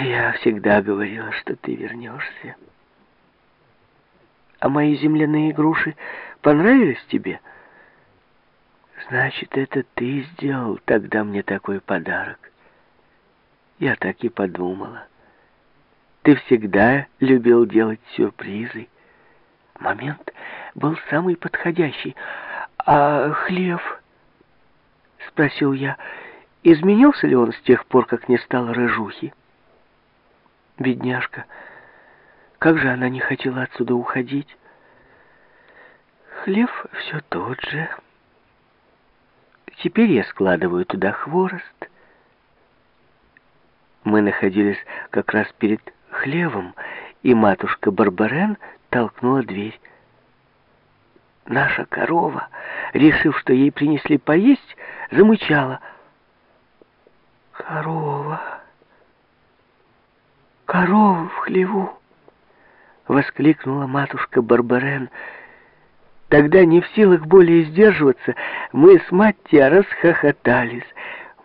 Я всегда говорила, что ты вернешься. А мои земляные груши понравились тебе? Значит, это ты сделал тогда мне такой подарок. Я так и подумала. Ты всегда любил делать сюрпризы. Момент был самый подходящий. «А хлев?» — спросил я. «Изменился ли он с тех пор, как не стало рыжухи?» Бедняжка, как же она не хотела отсюда уходить. Хлев все тот же. Теперь я складываю туда хворост. Мы находились как раз перед хлевом, и матушка Барбарен толкнула дверь. Наша корова, решив, что ей принесли поесть, замычала. «Корова! Корова в хлеву!» — воскликнула матушка Барбарен. Тогда, не в силах более сдерживаться, мы с Маттия расхохотались.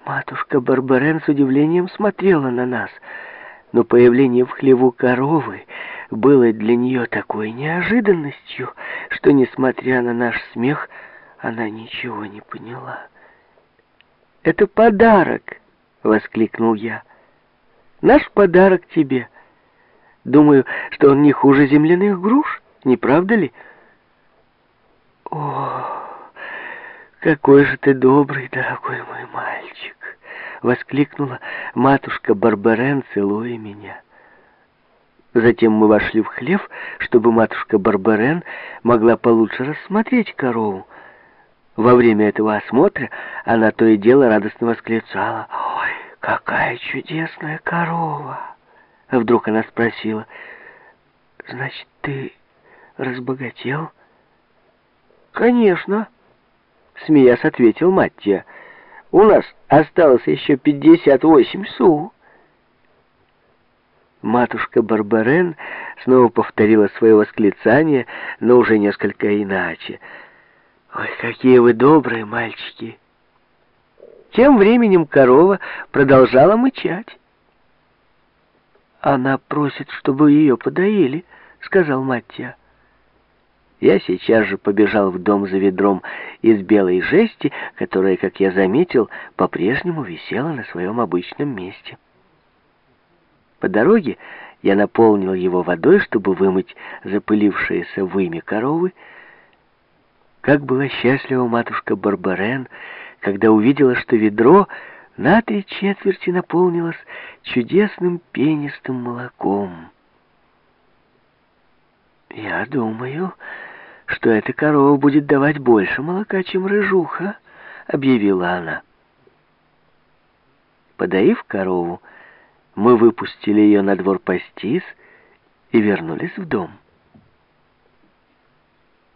Матушка Барбарен с удивлением смотрела на нас, но появление в хлеву коровы было для нее такой неожиданностью, что, несмотря на наш смех, она ничего не поняла. «Это подарок!» — воскликнул я. «Наш подарок тебе. Думаю, что он не хуже земляных груш, не правда ли?» «О, какой же ты добрый, дорогой мой мальчик!» — воскликнула матушка Барбарен, целуя меня. Затем мы вошли в хлев, чтобы матушка Барбарен могла получше рассмотреть корову. Во время этого осмотра она то и дело радостно восклицала. «Ой, какая чудесная корова!» Вдруг она спросила. «Значит, ты разбогател?» «Конечно!» Смеясь, ответил Маттия. «У нас осталось еще пятьдесят восемь су». Матушка Барбарен снова повторила свое восклицание, но уже несколько иначе. «Ой, какие вы добрые мальчики!» Тем временем корова продолжала мычать. «Она просит, чтобы ее подоили», — сказал Маттия. Я сейчас же побежал в дом за ведром из белой жести, которая, как я заметил, по-прежнему висела на своем обычном месте. По дороге я наполнил его водой, чтобы вымыть запылившиеся выми коровы. Как была счастлива матушка Барбарен, когда увидела, что ведро на три четверти наполнилось чудесным пенистым молоком. «Я думаю, что эта корова будет давать больше молока, чем рыжуха», — объявила она. Подоив корову, мы выпустили ее на двор пастись и вернулись в дом.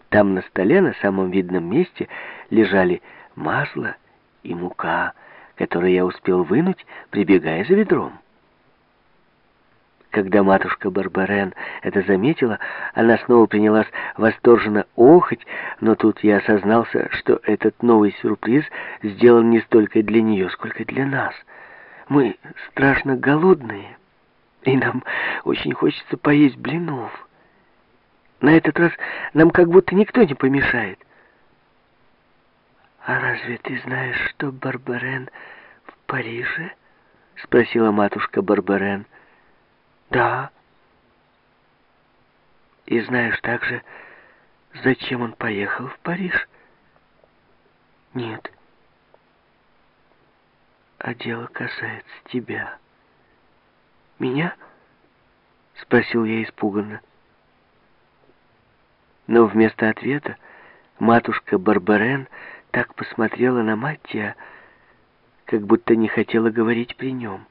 Там на столе, на самом видном месте, лежали масло и мука, которые я успел вынуть, прибегая за ведром. Когда матушка Барбарен это заметила, она снова принялась восторженно охать, но тут я осознался, что этот новый сюрприз сделан не столько для нее, сколько для нас — мы страшно голодные, и нам очень хочется поесть блинов. На этот раз нам как будто никто не помешает. «А разве ты знаешь, что Барбарен в Париже?» — спросила матушка Барбарен. «Да». «И знаешь также, зачем он поехал в Париж?» «Нет» а дело касается тебя. Меня? Спросил я испуганно. Но вместо ответа матушка Барбарен так посмотрела на Маттия, как будто не хотела говорить при нем.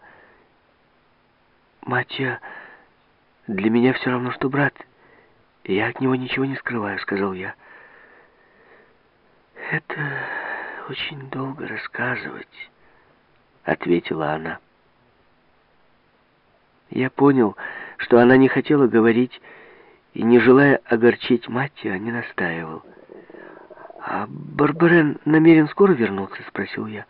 «Маттия, для меня все равно, что брат. Я от него ничего не скрываю», — сказал я. «Это очень долго рассказывать» ответила она. Я понял, что она не хотела говорить и, не желая огорчить мать, а не настаивал. «А Барбарен намерен скоро вернуться?» — спросил я.